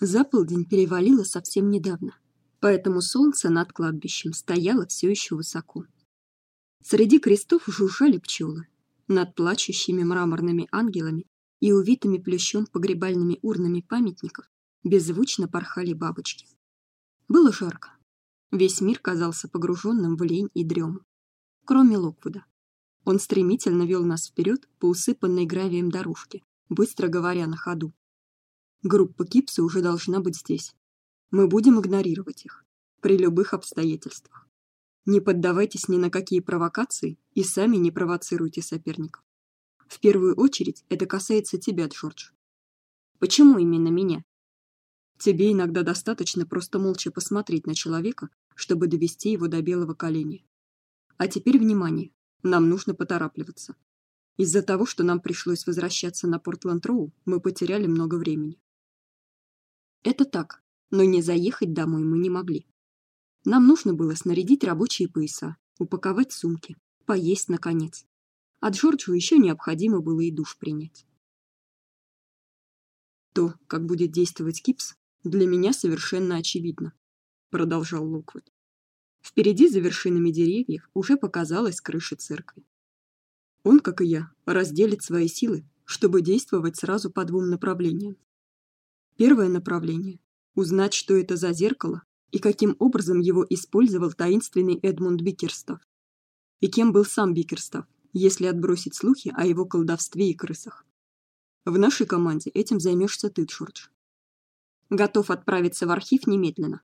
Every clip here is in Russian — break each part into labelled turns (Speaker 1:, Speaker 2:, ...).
Speaker 1: За полдень перевалило совсем недавно, поэтому солнце над кладбищем стояло все еще высоко. Среди крестов жужжали пчелы, над плачущими мраморными ангелами и увитыми плющом погребальными урнами памятников беззвучно порхали бабочки. Было жарко. Весь мир казался погруженным в лень и дрему, кроме Локвуда. Он стремительно вел нас вперед по усыпанной гравием дорожке, быстро говоря на ходу. Группа Кипса уже должна быть здесь. Мы будем игнорировать их при любых обстоятельствах. Не поддавайтесь ни на какие провокации и сами не провоцируйте соперников. В первую очередь это касается тебя, Джордж. Почему именно меня? Тебе иногда достаточно просто молча посмотреть на человека, чтобы довести его до белого коленя. А теперь внимание. Нам нужно поторапливаться. Из-за того, что нам пришлось возвращаться на Портленд-Роу, мы потеряли много времени. Это так, но не заехать домой мы не могли. Нам нужно было снарядить рабочие пояса, упаковать сумки, поесть наконец. А Джорджу еще необходимо было и душ принять. То, как будет действовать Кипс, для меня совершенно очевидно, продолжал Локвуд. Впереди за вершинами деревьев уже показалась крыша церкви. Он, как и я, разделит свои силы, чтобы действовать сразу по двум направлениям. Первое направление узнать, что это за зеркало и каким образом его использовал таинственный Эдмунд Бикерстав. И кем был сам Бикерстав, если отбросить слухи о его колдовстве и крысах. В нашей команде этим займешься ты, Джордж. Готов отправиться в архив немедленно.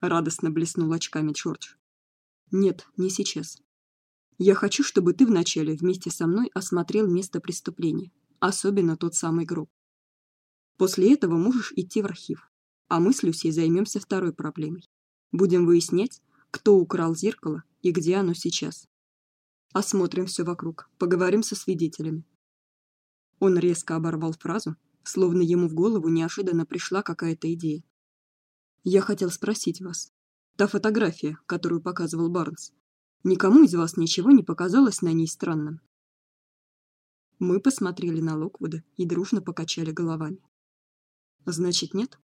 Speaker 1: Радостно блеснул очками Джордж. Нет, не сейчас. Я хочу, чтобы ты вначале вместе со мной осмотрел место преступления, особенно тот самый гроб. После этого можешь идти в архив, а мы с Люсей займемся второй проблемой. Будем выяснять, кто украл зеркало и где оно сейчас. Осмотрим все вокруг, поговорим со свидетелями. Он резко оборвал фразу, словно ему в голову неожиданно пришла какая-то идея. Я хотел спросить вас. Та фотография, которую показывал Барнс, никому из вас ничего не показалось на ней странным? Мы посмотрели на Локвуда и дружно покачали головами. Значит, нет?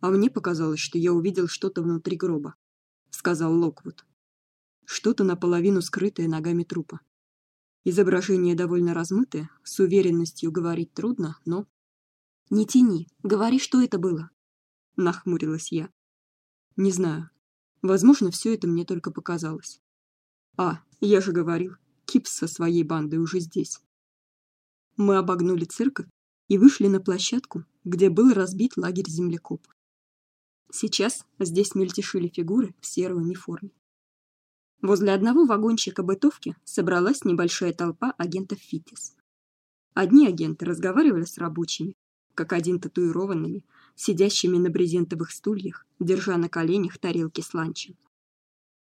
Speaker 1: А мне показалось, что я увидел что-то внутри гроба, сказал Локвуд. Что-то наполовину скрытое ногами трупа. Изображение довольно размытое, с уверенностью говорить трудно, но Не тяни, говори, что это было, нахмурилась я. Не знаю. Возможно, все это мне только показалось. А, я же говорил, Кипс со своей бандой уже здесь. Мы обогнули церковь и вышли на площадку, где был разбит лагерь землекопов. Сейчас здесь мельтешили фигуры в серой униформе. Возле одного вагончика бытовки собралась небольшая толпа агентов ФИТИС. Одни агенты разговаривали с рабочими, как один татуированными, сидящими на брезентовых стульях, держа на коленях тарелки с ланчем.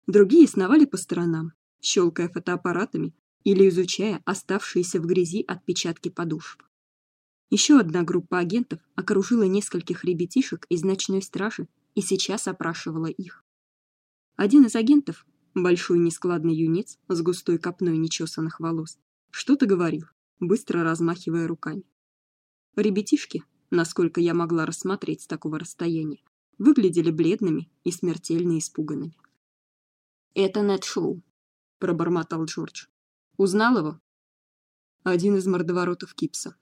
Speaker 1: Другие сновали по сторонам, щелкая фотоаппаратами или изучая оставшиеся в грязи отпечатки подошв. Еще одна группа агентов окружила нескольких ребятишек из ночной стражи и сейчас опрашивала их. Один из агентов, большой нескладный юнец с густой копной нечесанных волос, что-то говорил, быстро размахивая руками. Ребятишки, насколько я могла рассмотреть с такого расстояния, выглядели бледными и смертельно испуганными. Это Нед Шоу, пробормотал Джордж. Узнал его? Один из мордоворотов Кипса,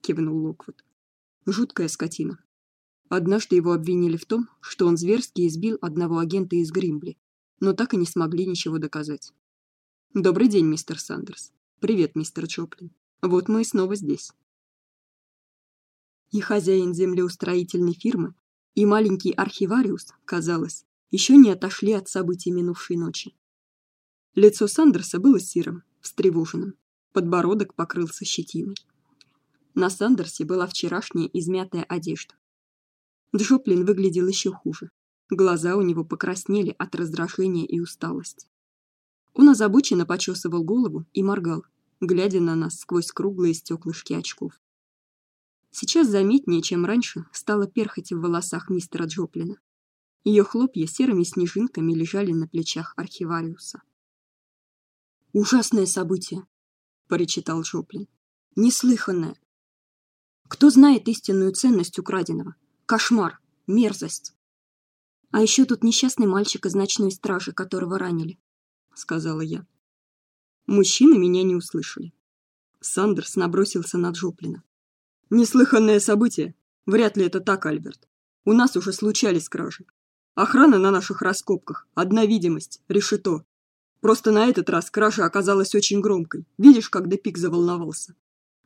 Speaker 1: кивнул Локвуд. Жуткая скотина. Однажды его обвинили в том, что он зверски избил одного агента из Гримбли, но так и не смогли ничего доказать. Добрый день, мистер Сандерс. Привет, мистер Чоплин. Вот мы и снова здесь. И хозяин землеустроительной фирмы, и маленький архивариус, казалось, еще не отошли от событий минувшей ночи. Лицо Сандерса было серым, встревоженным, подбородок покрылся щетиной. На Сандерсе была вчерашняя измятая одежда. Джоплин выглядел еще хуже. Глаза у него покраснели от раздражения и усталости. Он озабоченно почесывал голову и моргал, глядя на нас сквозь круглые стеклышки очков. Сейчас заметнее, чем раньше, стало перхоть в волосах мистера Джоплина. Ее хлопья серыми снежинками лежали на плечах архивариуса. Ужасное событие, прочитал Джоплин. Неслыханное. Кто знает истинную ценность украденного? Кошмар, Мерзость. А еще тут несчастный мальчик из ночной стражи, которого ранили, сказала я. Мужчины меня не услышали. Сандерс набросился на Джоплина. Неслыханное событие. Вряд ли это так, Альберт. У нас уже случались кражи. Охрана на наших раскопках, одна видимость, решето. Просто на этот раз кража оказалась очень громкой. Видишь, как Депик заволновался?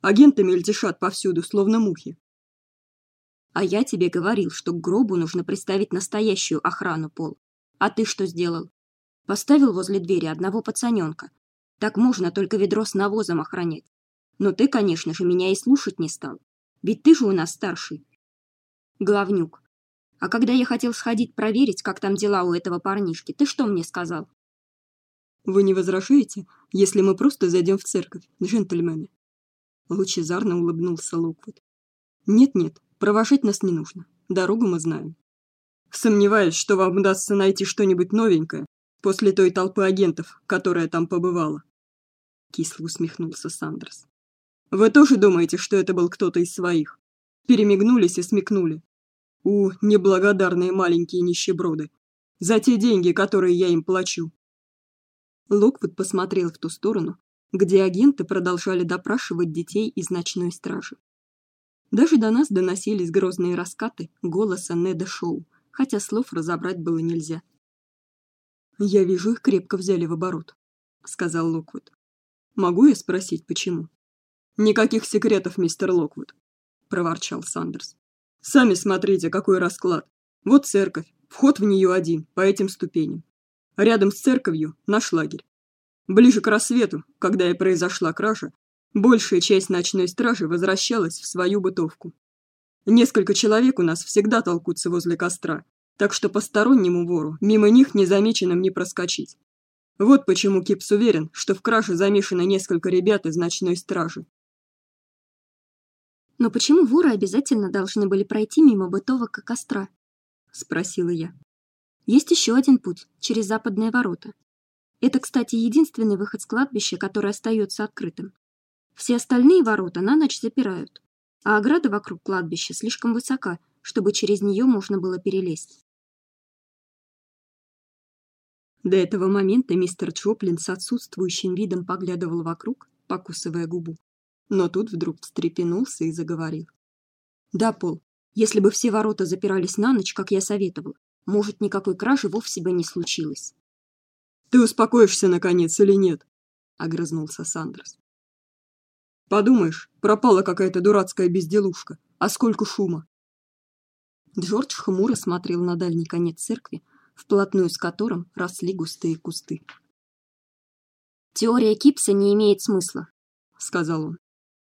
Speaker 1: Агенты мельтешат повсюду, словно мухи. А я тебе говорил, что к гробу нужно приставить настоящую охрану, Пол. А ты что сделал? Поставил возле двери одного пацаненка. Так можно только ведро с навозом охранять. Но ты, конечно же, меня и слушать не стал. Ведь ты же у нас старший. Главнюк. А когда я хотел сходить проверить, как там дела у этого парнишки, ты что мне сказал? Вы не возражаете, если мы просто зайдем в церковь, джентльмены? Лучезарно улыбнулся Локвуд. Нет-нет, провожать нас не нужно. Дорогу мы знаем. Сомневаюсь, что вам удастся найти что-нибудь новенькое после той толпы агентов, которая там побывала. Кисло усмехнулся Сандерс. Вы тоже думаете, что это был кто-то из своих? Перемигнулись и смекнули. У, неблагодарные маленькие нищеброды. За те деньги, которые я им плачу. Локвуд посмотрел в ту сторону, где агенты продолжали допрашивать детей из ночной стражи. Даже до нас доносились грозные раскаты голоса Неда Шоу, хотя слов разобрать было нельзя. Я вижу, их крепко взяли в оборот, сказал Локвуд. Могу я спросить, почему? Никаких секретов, мистер Локвуд, проворчал Сандерс. Сами смотрите, какой расклад. Вот церковь, вход в нее один по этим ступеням. Рядом с церковью наш лагерь. Ближе к рассвету, когда и произошла кража, большая часть ночной стражи возвращалась в свою бытовку. Несколько человек у нас всегда толкутся возле костра, так что постороннему вору мимо них незамеченным не проскочить. Вот почему Кипс уверен, что в краже замешано несколько ребят из ночной стражи. Но почему воры обязательно должны были пройти мимо бытовок и костра? спросила я. Есть еще один путь через западные ворота. Это, кстати, единственный выход с кладбища, который остается открытым. Все остальные ворота на ночь запирают, а ограда вокруг кладбища слишком высока, чтобы через нее можно было перелезть. До этого момента мистер Чоплин с отсутствующим видом поглядывал вокруг, покусывая губу. Но тут вдруг встрепенулся и заговорил. Да, Пол, если бы все ворота запирались на ночь, как я советовал, может, никакой кражи вовсе бы не случилось. Ты успокоишься наконец или нет? огрызнулся Сандрос. Подумаешь, пропала какая-то дурацкая безделушка, а сколько шума. Джордж хмуро смотрел на дальний конец церкви, вплотную с которым росли густые кусты. Теория Кипса не имеет смысла, сказал он.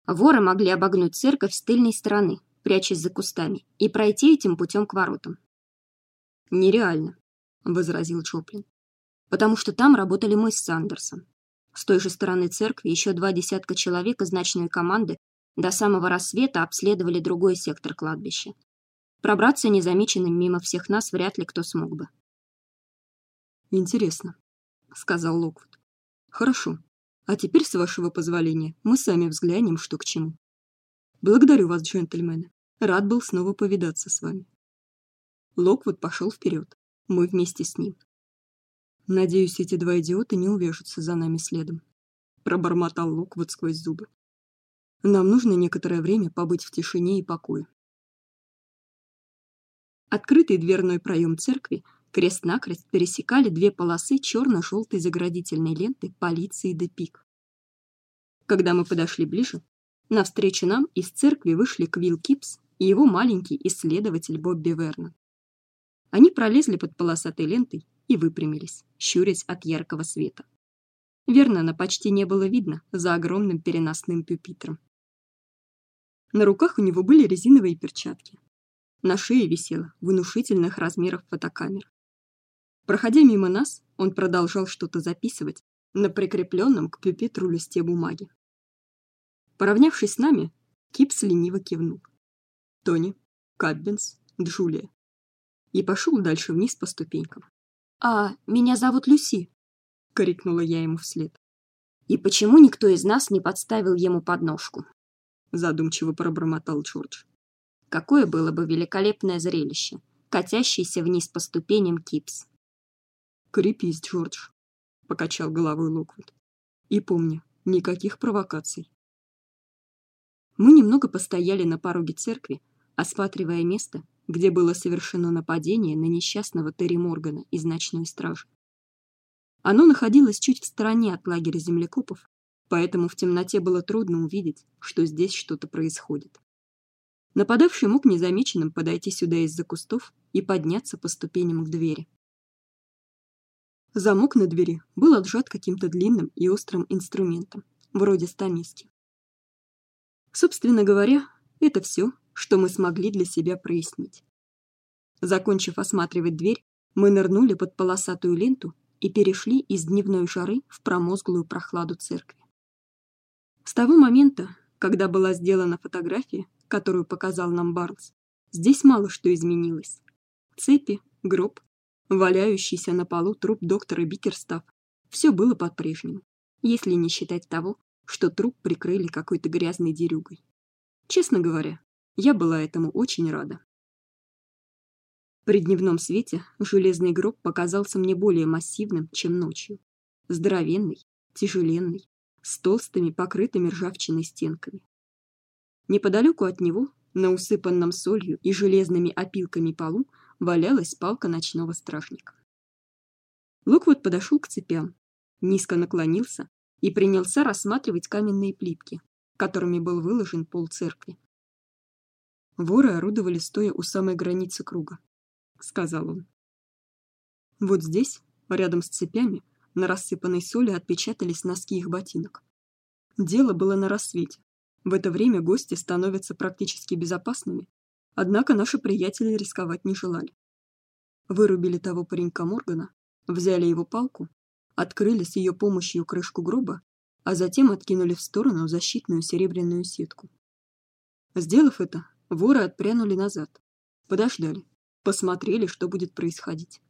Speaker 1: Воры могли обогнуть церковь с тыльной стороны, прячась за кустами, и пройти этим путем к воротам. Нереально, возразил Чоплин. Потому что там работали мы с Сандерсом. С той же стороны церкви еще два десятка человек из ночной команды до самого рассвета обследовали другой сектор кладбища. Пробраться незамеченным мимо всех нас вряд ли кто смог бы. Интересно, сказал Локвуд. Хорошо. А теперь, с вашего позволения, мы сами взглянем, что к чему. Благодарю вас, джентльмены. Рад был снова повидаться с вами. Локвуд пошел вперед. Мы вместе с ним. Надеюсь, эти два идиота не увяжутся за нами следом, пробормотал Локвуд сквозь зубы. Нам нужно некоторое время побыть в тишине и покое. Открытый дверной проем церкви крест-накрест пересекали две полосы черно желтой заградительной ленты полиции Депик. Когда мы подошли ближе, навстречу нам из церкви вышли Квилл Кипс и его маленький исследователь Бобби Вернон. Они пролезли под полосатой лентой и выпрямились, щурясь от яркого света. Вернона почти не было видно за огромным переносным пюпитром. На руках у него были резиновые перчатки. На шее висела внушительных размеров фотокамера. Проходя мимо нас, он продолжал что-то записывать на прикрепленном к пюпитру листе бумаги. Поравнявшись с нами, Кипс лениво кивнул. Тони, Каббинс, Джулия и пошел дальше вниз по ступенькам. А, меня зовут Люси, крикнула я ему вслед. И почему никто из нас не подставил ему подножку? задумчиво пробормотал Джордж. Какое было бы великолепное зрелище,
Speaker 2: катящийся вниз по ступеням Кипс.
Speaker 1: Крепись, Джордж, покачал головой Локвуд. И помни, никаких провокаций. Мы немного постояли на пороге церкви, осматривая место, где было совершено нападение на несчастного Терри Моргана из ночной стражи. Оно находилось чуть в стороне от лагеря землекопов, поэтому в темноте было трудно увидеть, что здесь что-то происходит. Нападавший мог незамеченным подойти сюда из-за кустов и подняться по ступеням к двери. Замок на двери был отжат каким-то длинным и острым инструментом, вроде стамески. Собственно говоря, это все, что мы смогли для себя прояснить. Закончив осматривать дверь, мы нырнули под полосатую ленту и перешли из дневной жары в промозглую прохладу церкви. С того момента, когда была сделана фотография, которую показал нам Барлс, здесь мало что изменилось. Цепи, гроб, валяющийся на полу труп доктора Бикерстаф все было по-прежнему, если не считать того, что труп прикрыли какой-то грязной дерюгой. Честно говоря, я была этому очень рада. При дневном свете железный гроб показался мне более массивным, чем ночью. Здоровенный, тяжеленный, с толстыми, покрытыми ржавчиной стенками. Неподалеку от него, на усыпанном солью и железными опилками полу, валялась палка ночного стражника. Луквуд подошел к цепям, низко наклонился и принялся рассматривать каменные плитки, которыми был выложен пол церкви. Воры орудовали стоя у самой границы круга сказал он. Вот здесь, рядом с цепями, на рассыпанной соли отпечатались носки их ботинок. Дело было на рассвете. В это время гости становятся практически безопасными, однако наши приятели рисковать не желали. Вырубили того паренька Моргана, взяли его палку, открыли с ее помощью крышку гроба, а затем откинули в сторону защитную серебряную сетку. Сделав это, воры отпрянули назад, подождали, посмотрели, что будет происходить.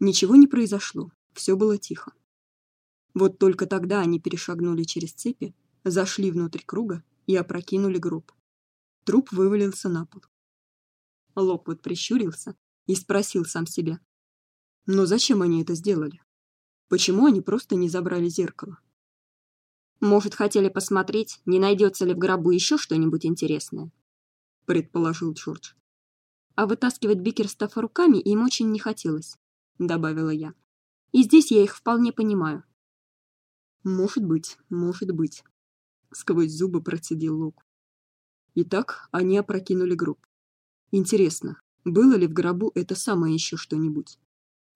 Speaker 1: Ничего не произошло, все было тихо. Вот только тогда они перешагнули через цепи, зашли внутрь круга и опрокинули гроб. Труп вывалился на пол. Локвуд прищурился и спросил сам себя: "Но зачем они это сделали? Почему они просто не забрали зеркало?"
Speaker 2: Может, хотели посмотреть, не найдется ли в гробу еще что-нибудь интересное,
Speaker 1: предположил Джордж.
Speaker 2: А вытаскивать Бикерстафа руками им очень не хотелось, добавила я. И здесь я их вполне понимаю.
Speaker 1: Может быть, может быть, сквозь зубы процедил Лук. Итак, они опрокинули гроб. Интересно, было ли в гробу это самое еще что-нибудь?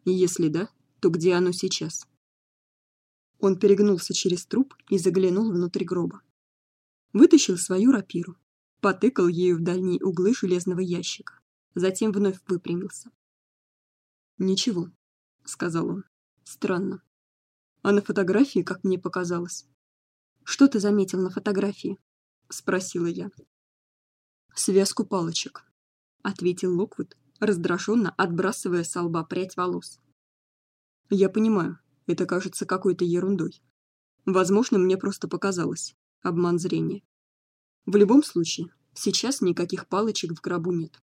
Speaker 1: И если да, то где оно сейчас? Он перегнулся через труп и заглянул внутрь гроба. Вытащил свою рапиру, потыкал ею в дальние углы железного ящика затем вновь выпрямился. Ничего, сказал он. Странно. А на фотографии, как мне показалось. Что ты заметил на фотографии? спросила я. Связку палочек, ответил Локвуд, раздраженно отбрасывая с лба прядь волос. Я понимаю, это кажется какой-то ерундой. Возможно, мне просто показалось. Обман зрения. В любом случае, сейчас никаких палочек в гробу нет.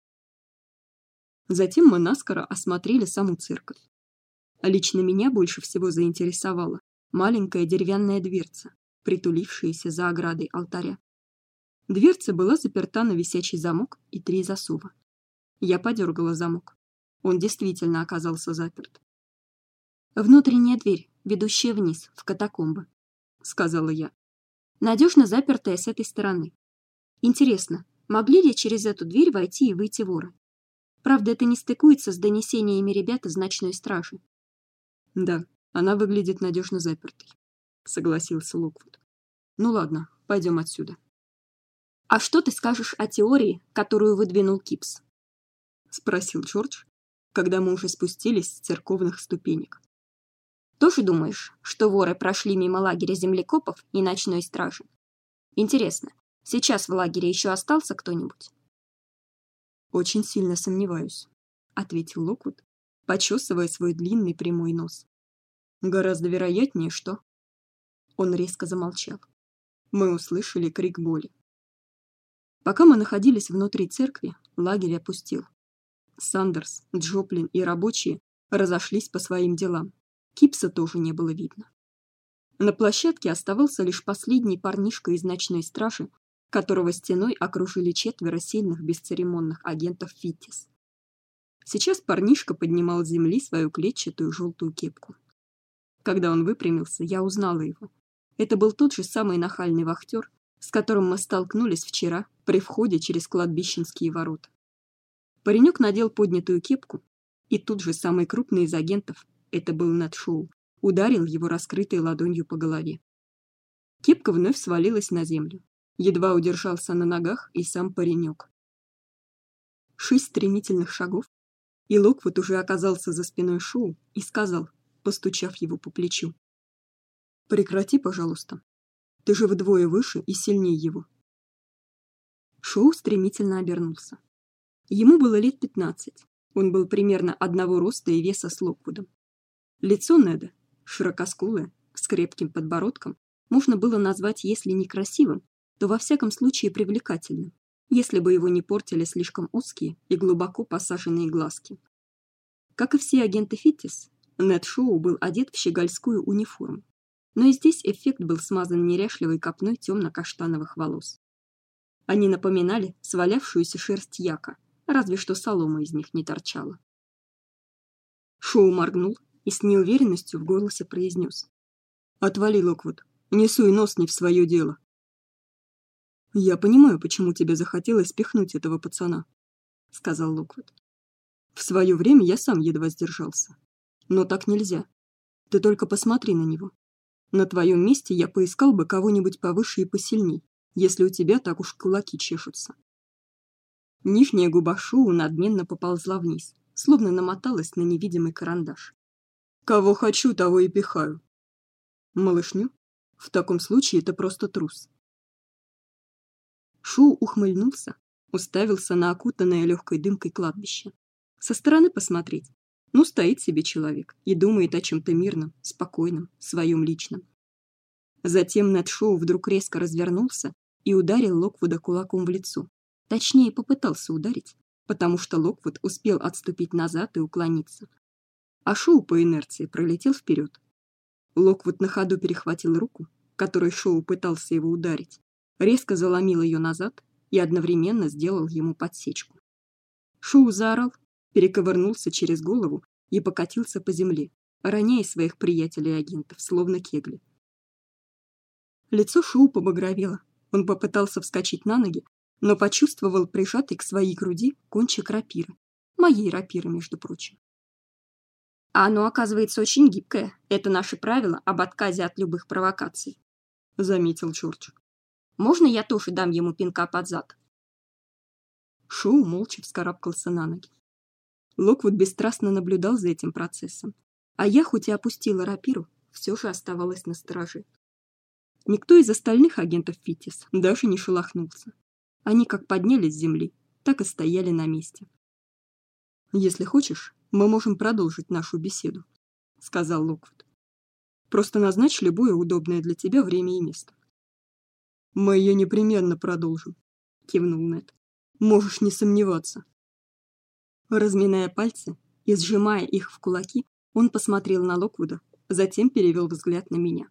Speaker 1: Затем мы наскоро осмотрели саму церковь. А лично меня больше всего заинтересовала маленькая деревянная дверца, притулившаяся за оградой алтаря. Дверца была заперта на висячий замок и три засова. Я подергала замок. Он действительно оказался заперт.
Speaker 2: Внутренняя дверь, ведущая вниз в катакомбы, сказала я. Надежно запертая с этой стороны. Интересно, могли ли через эту дверь войти и выйти воры? Правда, это не стыкуется с донесениями ребят из ночной стражи.
Speaker 1: Да, она выглядит надежно запертой, согласился Луквуд. Ну ладно, пойдем отсюда.
Speaker 2: А что ты скажешь о теории, которую выдвинул Кипс?
Speaker 1: спросил Джордж, когда мы уже спустились с церковных ступенек.
Speaker 2: Тоже думаешь, что воры прошли мимо лагеря землекопов и ночной стражи? Интересно, сейчас в лагере еще остался кто-нибудь?
Speaker 1: Очень сильно сомневаюсь, ответил Локвуд, почесывая свой длинный прямой нос. Гораздо вероятнее, что Он резко замолчал. Мы услышали крик боли. Пока мы находились внутри церкви, лагерь опустел. Сандерс, Джоплин и рабочие разошлись по своим делам. Кипса тоже не было видно. На площадке оставался лишь последний парнишка из ночной стражи, которого стеной окружили четверо сильных бесцеремонных агентов Фитис. Сейчас парнишка поднимал с земли свою клетчатую желтую кепку. Когда он выпрямился, я узнала его. Это был тот же самый нахальный вахтер, с которым мы столкнулись вчера при входе через кладбищенские ворота. Паренек надел поднятую кепку, и тут же самый крупный из агентов, это был Шоу, ударил его раскрытой ладонью по голове. Кепка вновь свалилась на землю. Едва удержался на ногах и сам паренек. Шесть стремительных шагов, и Локвуд уже оказался за спиной Шоу и сказал, постучав его по плечу: "Прекрати, пожалуйста. Ты же вдвое выше и сильнее его". Шоу стремительно обернулся. Ему было лет пятнадцать. Он был примерно одного роста и веса с Локвудом. Лицо Неда, широкоскулое, с крепким подбородком, можно было назвать, если не красивым, то во всяком случае привлекательным, если бы его не портили слишком узкие и глубоко посаженные глазки. Как и все агенты Фитис, Нед Шоу был одет в щегольскую униформу, но и здесь эффект был смазан неряшливой копной темно каштановых волос. Они напоминали свалявшуюся шерсть яка, разве что солома из них не торчала. Шоу моргнул и с неуверенностью в голосе произнес: "Отвали, Локвуд, не суй нос не в свое дело". Я понимаю, почему тебе захотелось пихнуть этого пацана, сказал Локвуд. В свое время я сам едва сдержался. Но так нельзя. Ты только посмотри на него. На твоем месте я поискал бы кого-нибудь повыше и посильней, если у тебя так уж кулаки чешутся. Нижняя губа Шоу надменно поползла вниз, словно намоталась на невидимый карандаш. Кого хочу, того и пихаю. Малышню? В таком случае это просто трус. Шоу ухмыльнулся, уставился на окутанное легкой дымкой кладбище. Со стороны посмотреть. Ну, стоит себе человек и думает о чем то мирном, спокойном, своем личном. Затем Нед Шоу вдруг резко развернулся и ударил Локвуда кулаком в лицо. Точнее, попытался ударить, потому что Локвуд успел отступить назад и уклониться. А Шоу по инерции пролетел вперед. Локвуд на ходу перехватил руку, которой Шоу пытался его ударить, резко заломил ее назад и одновременно сделал ему подсечку. Шоу заорал, перековырнулся через голову и покатился по земле, роняя своих приятелей-агентов, словно кегли. Лицо Шоу побагровело. Он попытался вскочить на ноги, но почувствовал прижатый к своей груди кончик рапиры. Моей рапиры, между прочим. А оно, оказывается, очень гибкое. Это наше правило об отказе от любых провокаций, заметил Джордж. Можно я тоже дам ему пинка под зад? Шоу молча вскарабкался на ноги. Локвуд бесстрастно наблюдал за этим процессом, а я, хоть и опустила рапиру, все же оставалась на страже. Никто из остальных агентов Фитис даже не шелохнулся. Они как поднялись с земли, так и стояли на месте. Если хочешь, мы можем продолжить нашу беседу, сказал Локвуд. Просто назначь любое удобное для тебя время и место. Мы ее непременно продолжим, кивнул Нед. Можешь не сомневаться. Разминая пальцы и сжимая их в кулаки, он посмотрел на Локвуда, затем перевел взгляд на меня.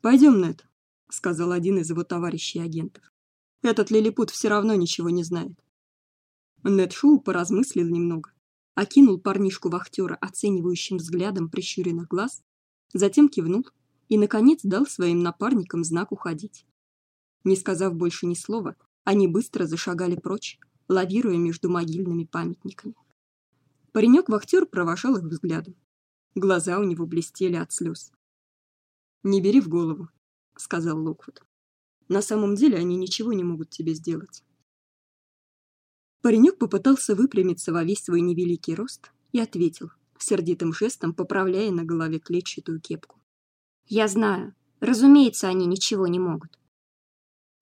Speaker 1: Пойдем, Нед, сказал один из его товарищей агентов. Этот лилипут все равно ничего не знает. Нед Шоу поразмыслил немного, окинул парнишку вахтера оценивающим взглядом прищуренных глаз, затем кивнул и наконец дал своим напарникам знак уходить. Не сказав больше ни слова, они быстро зашагали прочь, лавируя между могильными памятниками. Паренек вахтер провожал их взглядом. Глаза у него блестели от слез. Не бери в голову, сказал Локвуд. На самом деле они ничего не могут тебе сделать. Паренек попытался выпрямиться во весь свой невеликий рост и ответил, сердитым жестом поправляя на голове клетчатую кепку. Я знаю. Разумеется, они ничего не могут.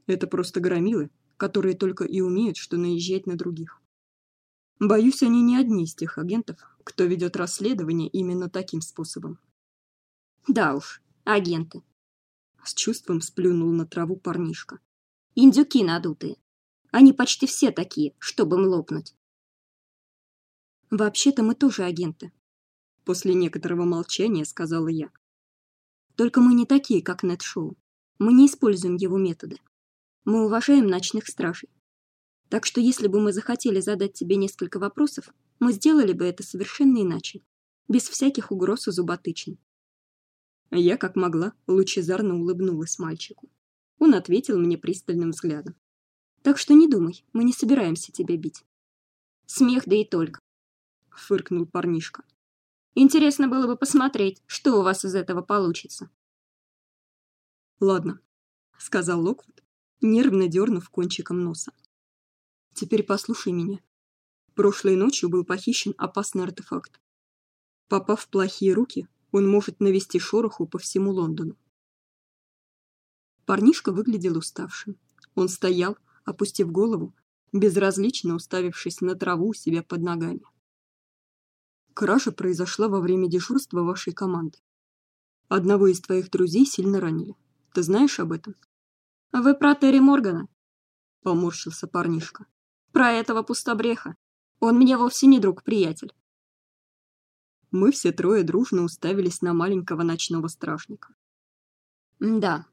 Speaker 1: Это просто громилы, которые только и умеют, что наезжать на других. Боюсь, они не одни из тех агентов, кто ведет расследование именно таким способом. Да уж, агенты, с чувством сплюнул на траву парнишка. Индюки надутые. Они почти все такие, чтобы им лопнуть.
Speaker 2: Вообще-то мы тоже агенты.
Speaker 1: После некоторого молчания сказала я.
Speaker 2: Только мы не такие, как Нед Шоу. Мы не используем его методы. Мы уважаем ночных стражей. Так что если бы мы захотели задать тебе несколько вопросов, мы сделали бы это совершенно иначе, без всяких угроз и зуботычин.
Speaker 1: Я, как могла, лучезарно улыбнулась мальчику. Он ответил мне пристальным взглядом.
Speaker 2: Так что не думай, мы не собираемся тебя бить. Смех да и только,
Speaker 1: фыркнул парнишка.
Speaker 2: Интересно было бы посмотреть, что у вас из этого получится.
Speaker 1: Ладно, сказал Локвуд, нервно дернув кончиком носа. Теперь послушай меня. Прошлой ночью был похищен опасный артефакт. Попав в плохие руки, он может навести шороху по всему Лондону. Парнишка выглядел уставшим. Он стоял, опустив голову, безразлично уставившись на траву у себя под ногами. Кража произошла во время дежурства вашей команды. Одного из твоих друзей сильно ранили. Ты знаешь об этом?
Speaker 2: Вы про Терри Моргана?
Speaker 1: Поморщился парнишка.
Speaker 2: Про этого пустобреха. Он мне вовсе не друг-приятель.
Speaker 1: Мы все трое дружно уставились на маленького ночного стражника.
Speaker 2: Да,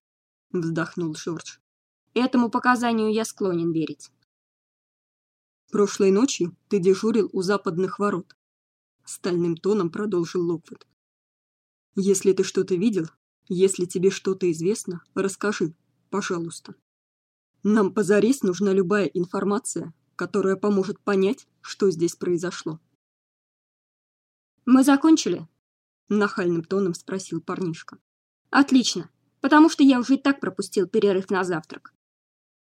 Speaker 1: вздохнул Джордж.
Speaker 2: Этому показанию я склонен верить.
Speaker 1: Прошлой ночью ты дежурил у западных ворот, стальным тоном продолжил Локвуд. Если ты что-то видел, если тебе что-то известно, расскажи, пожалуйста. Нам позарез нужна любая информация, которая поможет понять, что здесь произошло.
Speaker 2: Мы закончили?
Speaker 1: нахальным тоном спросил парнишка.
Speaker 2: Отлично, потому что я уже и так пропустил перерыв на завтрак.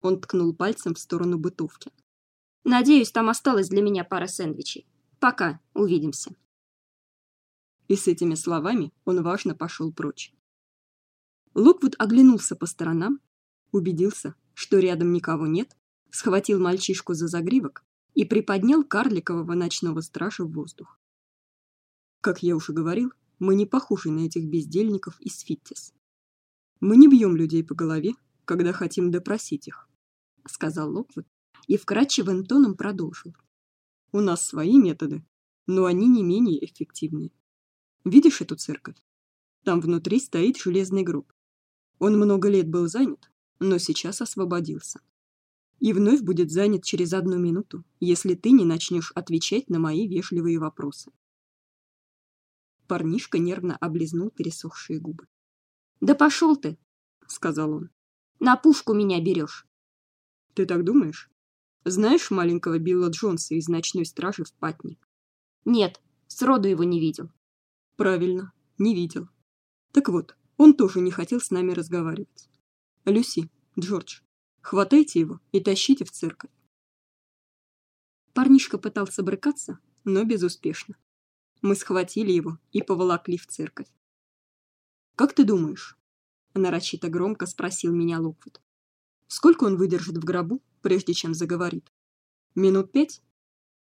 Speaker 1: Он ткнул пальцем в сторону бытовки.
Speaker 2: Надеюсь, там осталось для меня пара сэндвичей. Пока, увидимся.
Speaker 1: И с этими словами он важно пошел прочь. Локвуд оглянулся по сторонам, убедился, что рядом никого нет, схватил мальчишку за загривок и приподнял карликового ночного стража в воздух. Как я уже говорил, мы не похожи на этих бездельников из Фиттис. Мы не бьем людей по голове, когда хотим допросить их, сказал Локвуд и вкрадчивым тоном продолжил. У нас свои методы, но они не менее эффективны. Видишь эту церковь? Там внутри стоит железный гроб. Он много лет был занят, но сейчас освободился. И вновь будет занят через одну минуту, если ты не начнешь отвечать на мои вежливые вопросы. Парнишка нервно облизнул пересохшие губы.
Speaker 2: Да пошел ты,
Speaker 1: сказал он.
Speaker 2: На пушку меня берешь.
Speaker 1: Ты так думаешь? Знаешь маленького Билла Джонса из ночной стражи в Патни?
Speaker 2: Нет, сроду его не видел.
Speaker 1: Правильно, не видел. Так вот, он тоже не хотел с нами разговаривать. Люси, Джордж, хватайте его и тащите в церковь. Парнишка пытался брыкаться, но безуспешно. Мы схватили его и поволокли в церковь. Как ты думаешь? нарочито громко спросил меня Локвуд. Сколько он выдержит в гробу, прежде чем заговорит? Минут пять?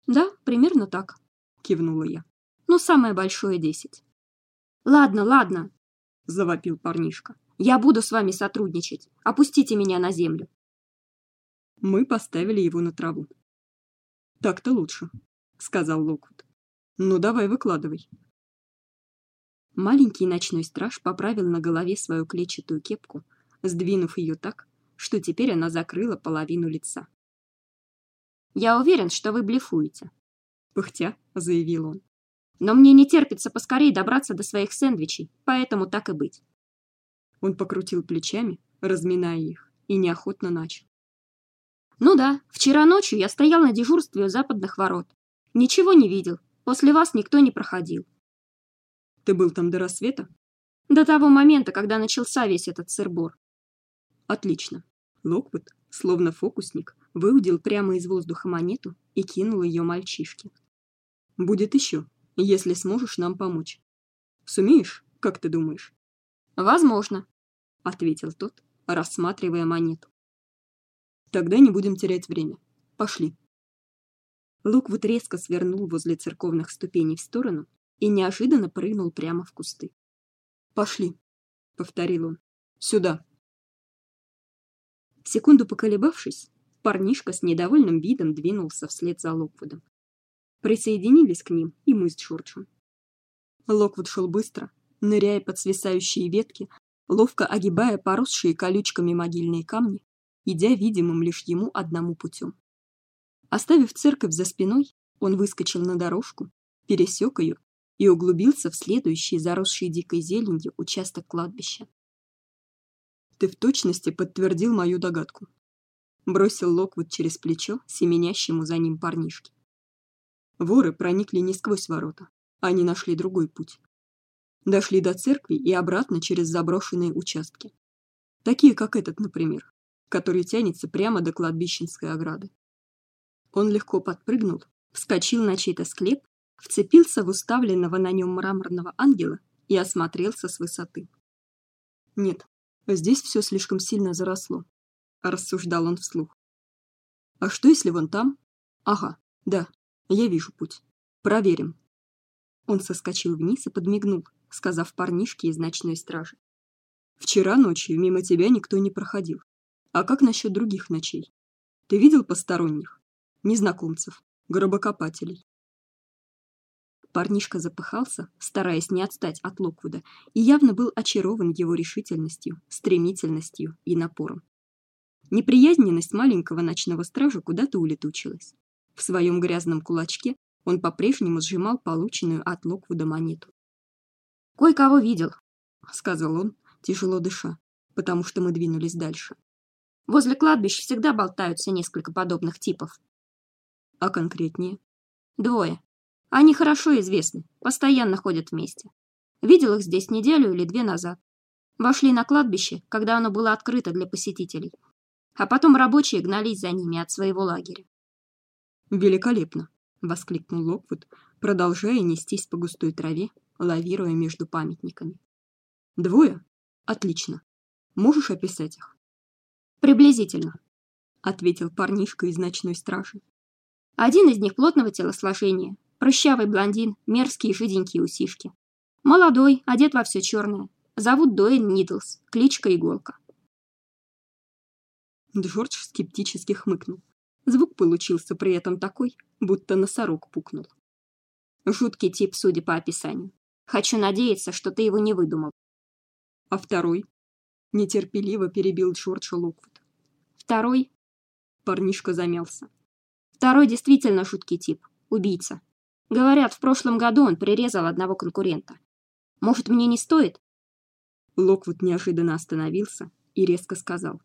Speaker 2: Да, примерно так,
Speaker 1: кивнула я.
Speaker 2: Ну, самое большое десять. Ладно, ладно, завопил парнишка. Я буду с вами сотрудничать. Опустите меня на землю.
Speaker 1: Мы поставили его на траву. Так-то лучше, сказал Локвуд. Ну давай, выкладывай. Маленький ночной страж поправил на голове свою клетчатую кепку, сдвинув ее так, что теперь она закрыла половину лица.
Speaker 2: Я уверен, что вы блефуете,
Speaker 1: пыхтя заявил он.
Speaker 2: Но мне не терпится поскорее добраться до своих сэндвичей, поэтому так и быть.
Speaker 1: Он покрутил плечами, разминая их, и неохотно начал.
Speaker 2: Ну да, вчера ночью я стоял на дежурстве у западных ворот. Ничего не видел. После вас никто не проходил.
Speaker 1: Ты был там до рассвета?
Speaker 2: До того момента, когда начался весь этот сырбор.
Speaker 1: Отлично. Локвуд, словно фокусник, выудил прямо из воздуха монету и кинул ее мальчишке. Будет еще, если сможешь нам помочь. Сумеешь, как ты думаешь?
Speaker 2: Возможно,
Speaker 1: ответил тот, рассматривая монету. Тогда не будем терять время. Пошли. Локвуд резко свернул возле церковных ступеней в сторону и неожиданно прыгнул прямо в кусты. Пошли, повторил он. Сюда. Секунду поколебавшись, парнишка с недовольным видом двинулся вслед за Локвудом. Присоединились к ним и мы с Джорджем. Локвуд шел быстро, ныряя под свисающие ветки, ловко огибая поросшие колючками могильные камни, идя видимым лишь ему одному путем. Оставив церковь за спиной, он выскочил на дорожку, пересек ее и углубился в следующий заросший дикой зеленью участок кладбища. Ты в точности подтвердил мою догадку, бросил Локвуд через плечо семенящему за ним парнишке. Воры проникли не сквозь ворота, они нашли другой путь. Дошли до церкви и обратно через заброшенные участки. Такие, как этот, например, который тянется прямо до кладбищенской ограды. Он легко подпрыгнул, вскочил на чей-то склеп, вцепился в уставленного на нем мраморного ангела и осмотрелся с высоты. Нет, здесь все слишком сильно заросло, рассуждал он вслух. А что если вон там? Ага, да, я вижу путь. Проверим. Он соскочил вниз и подмигнул, сказав парнишке из ночной стражи: "Вчера ночью мимо тебя никто не проходил. А как насчет других ночей? Ты видел посторонних, незнакомцев, гробокопателей?" Парнишка запыхался, стараясь не отстать от Локвуда, и явно был очарован его решительностью, стремительностью и напором. Неприязненность маленького ночного стража куда-то улетучилась. В своем грязном кулачке он по-прежнему сжимал полученную от Локвуда монету.
Speaker 2: «Кое-кого видел», —
Speaker 1: сказал он, тяжело дыша, потому что мы двинулись дальше.
Speaker 2: «Возле кладбищ всегда болтаются несколько подобных типов».
Speaker 1: «А конкретнее?»
Speaker 2: «Двое. Они хорошо известны, постоянно ходят вместе. Видел их здесь неделю или две назад. Вошли на кладбище, когда оно было открыто для посетителей. А потом рабочие гнались за ними от своего лагеря.
Speaker 1: «Великолепно!» — воскликнул Локвуд, продолжая нестись по густой траве, лавируя между памятниками. «Двое? Отлично. Можешь описать их?»
Speaker 2: «Приблизительно», — ответил парнишка из ночной стражи. «Один из них плотного телосложения, прыщавый блондин, мерзкие жиденькие усишки. Молодой, одет во все черное. Зовут Дуэйн Нидлс, кличка Иголка».
Speaker 1: Джордж скептически хмыкнул. Звук получился при этом такой, будто носорог пукнул.
Speaker 2: Жуткий тип, судя по описанию. Хочу надеяться, что ты его не выдумал.
Speaker 1: А второй? Нетерпеливо перебил Джордж Локвуд.
Speaker 2: Второй?
Speaker 1: Парнишка замялся.
Speaker 2: Второй действительно жуткий тип. Убийца. Говорят, в прошлом году он прирезал одного конкурента. Может, мне не стоит?
Speaker 1: Локвуд неожиданно остановился и резко сказал.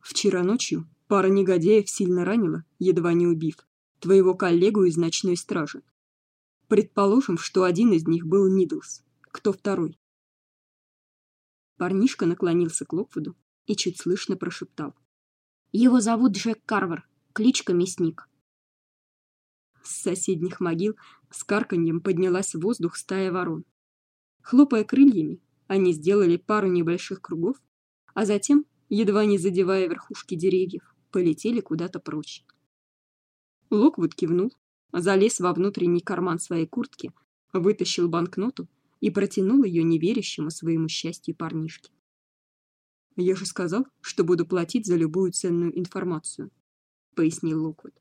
Speaker 1: Вчера ночью Пара негодяев сильно ранила, едва не убив, твоего коллегу из ночной стражи. Предположим, что один из них был Нидлс. Кто второй? Парнишка наклонился к Локвуду и чуть слышно прошептал:
Speaker 2: "Его зовут Джек Карвер, кличка Мясник".
Speaker 1: С соседних могил с карканьем поднялась в воздух стая ворон. Хлопая крыльями, они сделали пару небольших кругов, а затем, едва не задевая верхушки деревьев, полетели куда-то прочь. Локвуд кивнул, залез во внутренний карман своей куртки, вытащил банкноту и протянул ее неверящему своему счастью парнишке. Я же сказал, что буду платить за любую ценную информацию, пояснил Локвуд.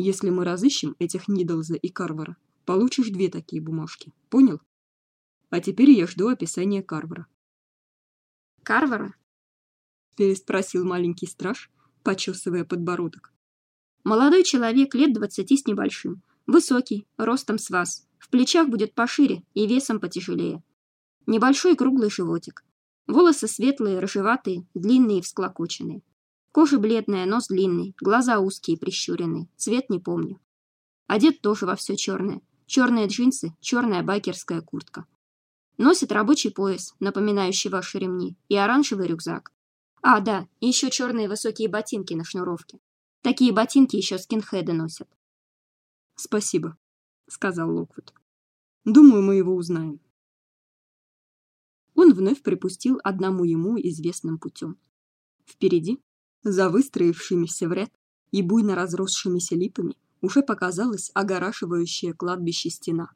Speaker 1: Если мы разыщем этих Нидлза и Карвера, получишь две такие бумажки. Понял? А теперь я жду описания Карвера.
Speaker 2: Карвера?
Speaker 1: переспросил маленький страж, почесывая подбородок.
Speaker 2: Молодой человек лет двадцати с небольшим, высокий, ростом с вас, в плечах будет пошире и весом потяжелее. Небольшой круглый животик. Волосы светлые, рыжеватые, длинные и всклокоченные. Кожа бледная, нос длинный, глаза узкие прищуренные, цвет не помню. Одет тоже во все черное. Черные джинсы, черная байкерская куртка. Носит рабочий пояс, напоминающий ваши ремни, и оранжевый рюкзак. А, да, и еще черные высокие ботинки на шнуровке. Такие ботинки еще скинхеды носят.
Speaker 1: Спасибо, сказал Локвуд. Думаю, мы его узнаем. Он вновь припустил одному ему известным путем. Впереди, за выстроившимися в ряд и буйно разросшимися липами, уже показалась огорашивающая кладбище стена.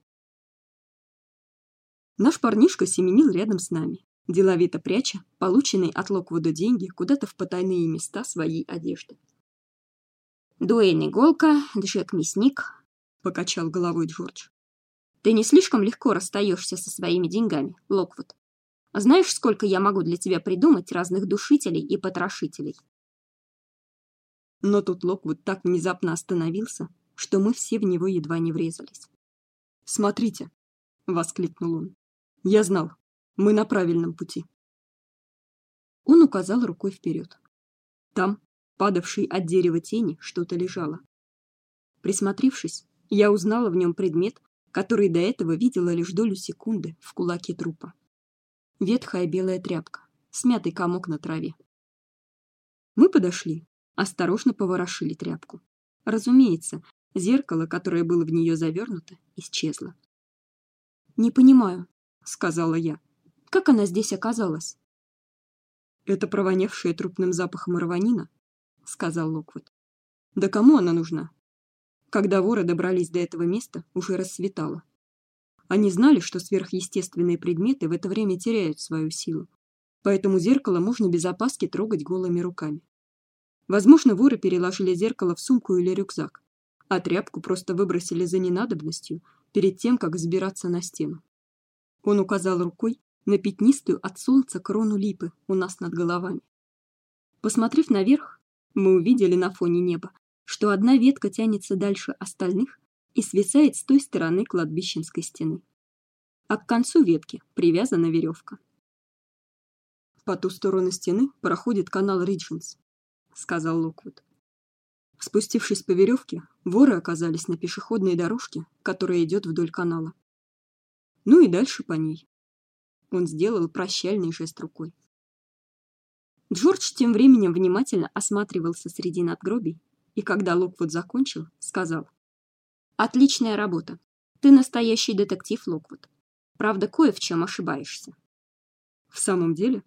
Speaker 1: Наш парнишка семенил рядом с нами, деловито пряча полученные от Локвуда деньги куда-то в потайные места своей одежды.
Speaker 2: Дуэйн Иголка, Джек Мясник,
Speaker 1: покачал головой Джордж.
Speaker 2: Ты не слишком легко расстаешься со своими деньгами, Локвуд. Знаешь, сколько я могу для тебя придумать разных душителей и потрошителей?
Speaker 1: Но тут Локвуд так внезапно остановился, что мы все в него едва не врезались. Смотрите, воскликнул он. Я знал, мы на правильном пути. Он указал рукой вперед. Там, падавшей от дерева тени, что-то лежало. Присмотревшись, я узнала в нем предмет, который до этого видела лишь долю секунды в кулаке трупа. Ветхая белая тряпка, смятый комок на траве. Мы подошли, осторожно поворошили тряпку. Разумеется, зеркало, которое было в нее завернуто, исчезло. Не понимаю, сказала я. Как она здесь оказалась? Это провонявшая трупным запахом рванина, сказал Локвуд. Да кому она нужна? Когда воры добрались до этого места, уже рассветало. Они знали, что сверхъестественные предметы в это время теряют свою силу. Поэтому зеркало можно без опаски трогать голыми руками. Возможно, воры переложили зеркало в сумку или рюкзак, а тряпку просто выбросили за ненадобностью перед тем, как взбираться на стену. Он указал рукой на пятнистую от солнца крону липы у нас над головами. Посмотрев наверх, мы увидели на фоне неба что одна ветка тянется дальше остальных и свисает с той стороны кладбищенской стены. А к концу ветки привязана веревка. По ту сторону стены проходит канал Ридженс, сказал Локвуд. Спустившись по веревке, воры оказались на пешеходной дорожке, которая идет вдоль канала. Ну и дальше по ней. Он сделал прощальный жест рукой. Джордж тем временем внимательно осматривался среди надгробий и когда Локвуд закончил, сказал: "Отличная работа. Ты настоящий детектив, Локвуд. Правда, кое в чем ошибаешься". В самом деле,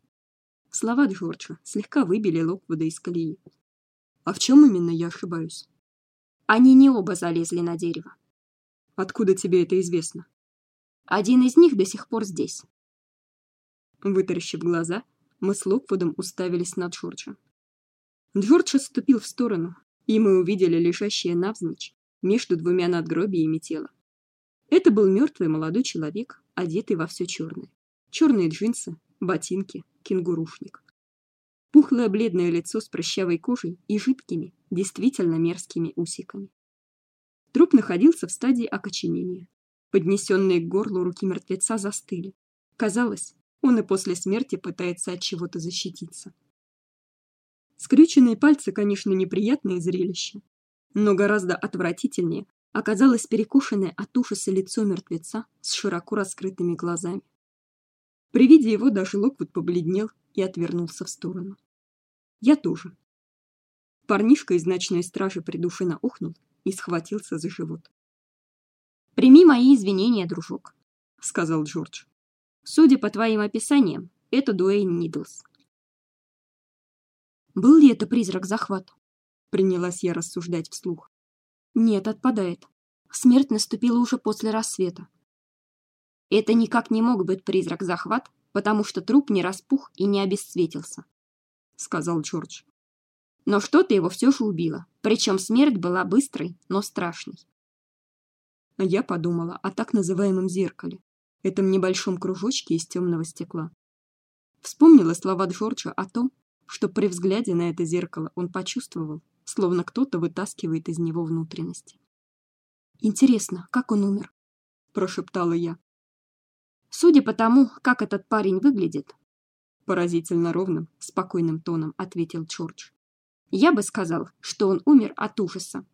Speaker 1: слова Джорджа слегка выбили Локвуда из колеи. А в чем именно я ошибаюсь? Они не оба залезли на дерево. Откуда тебе это известно? Один из них до сих пор здесь. Вытаращив глаза, мы с Локвудом уставились на Джорджа. Джордж отступил в сторону, и мы увидели лежащее навзничь между двумя надгробиями тело. Это был мертвый молодой человек, одетый во все черное: черные джинсы, ботинки, кенгурушник. Пухлое бледное лицо с прыщавой кожей и жидкими, действительно мерзкими усиками. Труп находился в стадии окоченения. Поднесенные к горлу руки мертвеца застыли. Казалось, он и после смерти пытается от чего-то защититься. Скрюченные пальцы, конечно, неприятное зрелище, но гораздо отвратительнее оказалось перекушенное от ужаса лицо мертвеца с широко раскрытыми глазами. При виде его даже Локвуд побледнел и отвернулся в сторону. Я тоже. Парнишка из ночной стражи придушенно ухнул и схватился за живот.
Speaker 2: Прими мои извинения, дружок, сказал
Speaker 1: Джордж.
Speaker 2: Судя по твоим описаниям, это Дуэйн Нидлс.
Speaker 1: Был ли это призрак захват? Принялась я рассуждать вслух.
Speaker 2: Нет, отпадает. Смерть наступила уже после рассвета. Это никак не мог быть призрак захват, потому что труп не распух и не обесцветился, сказал Джордж. Но что-то его все же убило, причем смерть была быстрой, но страшной.
Speaker 1: А я подумала о так называемом зеркале, этом небольшом кружочке из темного стекла. Вспомнила слова Джорджа о том, что при взгляде на это зеркало он почувствовал, словно кто-то вытаскивает из него внутренности. Интересно, как он умер? прошептала я.
Speaker 2: Судя по тому, как этот парень выглядит,
Speaker 1: поразительно ровным, спокойным тоном ответил Джордж.
Speaker 2: Я бы сказал, что он умер от ужаса.